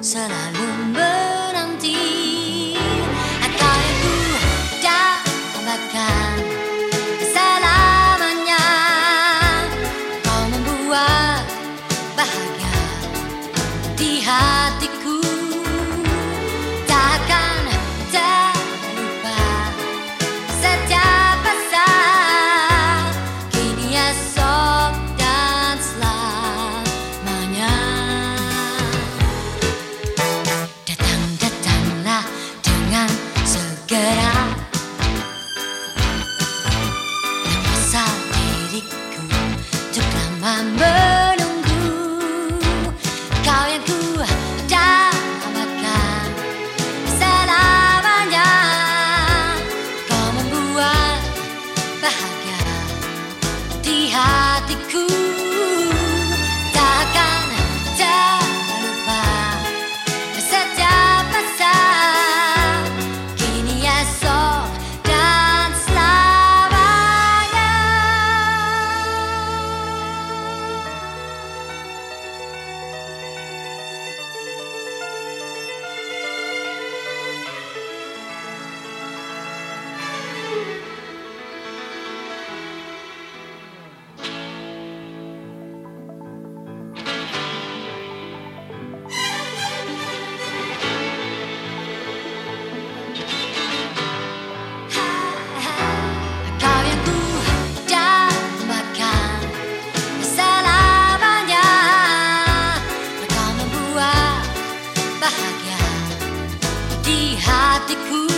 selalu menanti Atau ku dapatkan selamanya Kau membuat bahagia di hatiku. di hatiku.